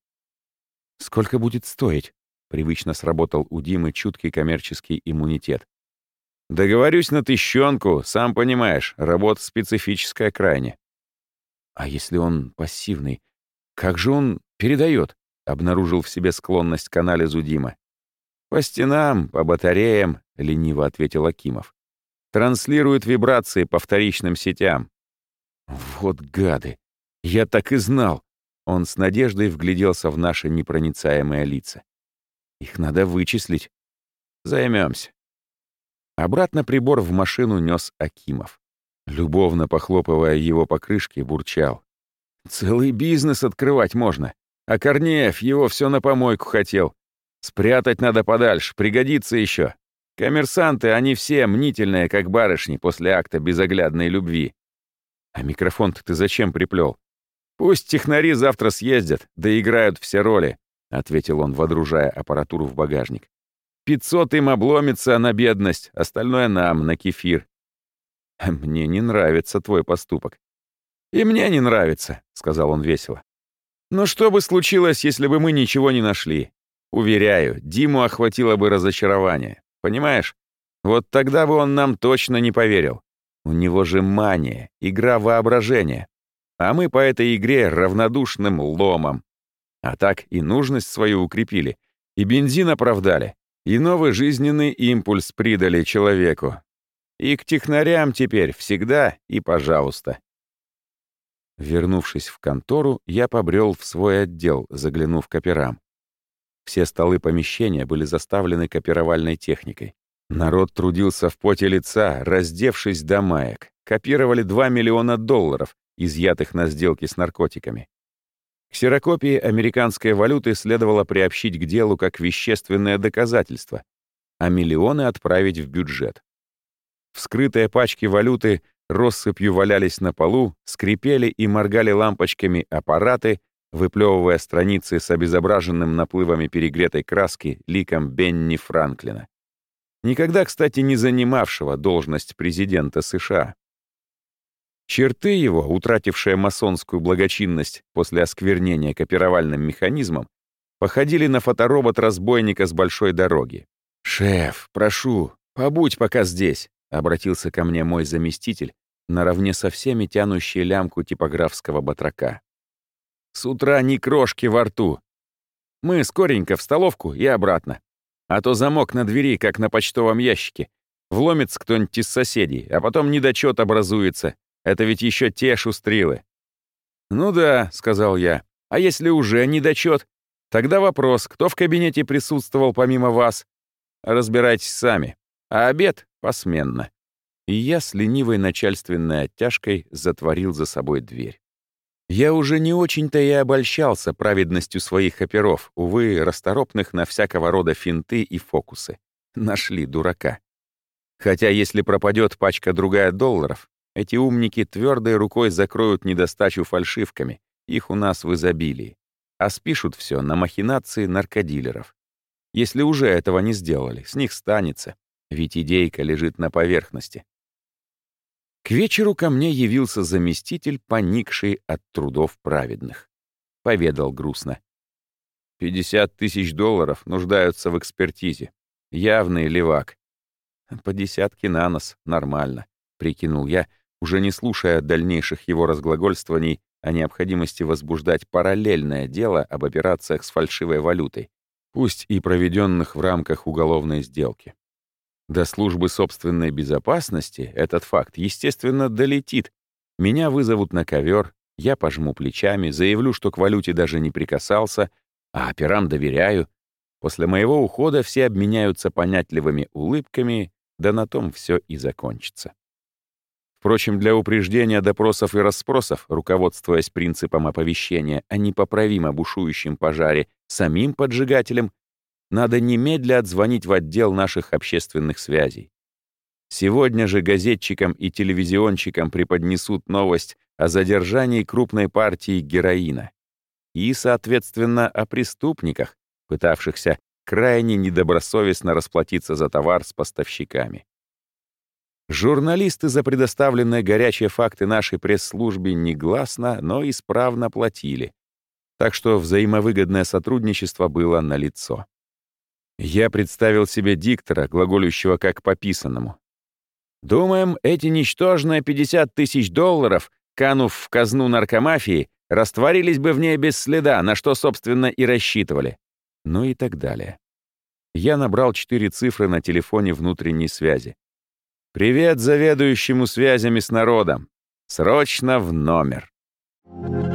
Сколько будет стоить? Привычно сработал у Димы чуткий коммерческий иммунитет. Договорюсь на тыщенку, сам понимаешь, работа специфическая крайне. А если он пассивный, как же он передает? Обнаружил в себе склонность к анализу Дима. По стенам, по батареям, лениво ответил Акимов транслирует вибрации по вторичным сетям. Вот гады! Я так и знал! Он с надеждой вгляделся в наши непроницаемые лица. Их надо вычислить. Займемся. Обратно прибор в машину нес Акимов. Любовно похлопывая его по крышке, бурчал. «Целый бизнес открывать можно. А Корнеев его все на помойку хотел. Спрятать надо подальше, пригодится еще. Коммерсанты, они все мнительные, как барышни после акта безоглядной любви. А микрофон ты зачем приплел? Пусть технари завтра съездят, да играют все роли, ответил он, водружая аппаратуру в багажник. Пятьсот им обломится на бедность, остальное нам, на кефир. Мне не нравится твой поступок. И мне не нравится, сказал он весело. Но что бы случилось, если бы мы ничего не нашли? Уверяю, Диму охватило бы разочарование. Понимаешь? Вот тогда бы он нам точно не поверил. У него же мания, игра воображения. А мы по этой игре равнодушным ломом. А так и нужность свою укрепили, и бензин оправдали, и новый жизненный импульс придали человеку. И к технарям теперь всегда и пожалуйста. Вернувшись в контору, я побрел в свой отдел, заглянув к операм. Все столы помещения были заставлены копировальной техникой. Народ трудился в поте лица, раздевшись до маек. Копировали 2 миллиона долларов, изъятых на сделке с наркотиками. Ксерокопии американской валюты следовало приобщить к делу как вещественное доказательство, а миллионы отправить в бюджет. Вскрытые пачки валюты россыпью валялись на полу, скрипели и моргали лампочками аппараты, выплевывая страницы с обезображенным наплывами перегретой краски ликом Бенни Франклина. Никогда, кстати, не занимавшего должность президента США. Черты его, утратившие масонскую благочинность после осквернения копировальным механизмом, походили на фоторобот разбойника с большой дороги. «Шеф, прошу, побудь пока здесь», — обратился ко мне мой заместитель, наравне со всеми тянущий лямку типографского батрака. «С утра ни крошки во рту. Мы скоренько в столовку и обратно. А то замок на двери, как на почтовом ящике. Вломится кто-нибудь из соседей, а потом недочет образуется. Это ведь еще те шустрилы». «Ну да», — сказал я. «А если уже недочет? Тогда вопрос, кто в кабинете присутствовал помимо вас? Разбирайтесь сами. А обед — посменно». И я с ленивой начальственной оттяжкой затворил за собой дверь. Я уже не очень-то и обольщался праведностью своих оперов, увы, расторопных на всякого рода финты и фокусы. Нашли дурака. Хотя если пропадет пачка другая долларов, эти умники твердой рукой закроют недостачу фальшивками, их у нас в изобилии, а спишут все на махинации наркодилеров. Если уже этого не сделали, с них станется, ведь идейка лежит на поверхности. К вечеру ко мне явился заместитель, поникший от трудов праведных. Поведал грустно. «Пятьдесят тысяч долларов нуждаются в экспертизе. Явный левак. По десятке на нос, нормально», — прикинул я, уже не слушая дальнейших его разглагольствований о необходимости возбуждать параллельное дело об операциях с фальшивой валютой, пусть и проведенных в рамках уголовной сделки. До службы собственной безопасности этот факт, естественно, долетит. Меня вызовут на ковер, я пожму плечами, заявлю, что к валюте даже не прикасался, а операм доверяю. После моего ухода все обменяются понятливыми улыбками, да на том все и закончится. Впрочем, для упреждения допросов и расспросов, руководствуясь принципом оповещения о непоправимо бушующем пожаре самим поджигателем, надо немедля отзвонить в отдел наших общественных связей. Сегодня же газетчикам и телевизионщикам преподнесут новость о задержании крупной партии героина и, соответственно, о преступниках, пытавшихся крайне недобросовестно расплатиться за товар с поставщиками. Журналисты за предоставленные горячие факты нашей пресс-службе негласно, но исправно платили. Так что взаимовыгодное сотрудничество было налицо. Я представил себе диктора, глаголющего как пописанному. «Думаем, эти ничтожные 50 тысяч долларов, канув в казну наркомафии, растворились бы в ней без следа, на что, собственно, и рассчитывали». Ну и так далее. Я набрал четыре цифры на телефоне внутренней связи. «Привет заведующему связями с народом! Срочно в номер!» Thank you.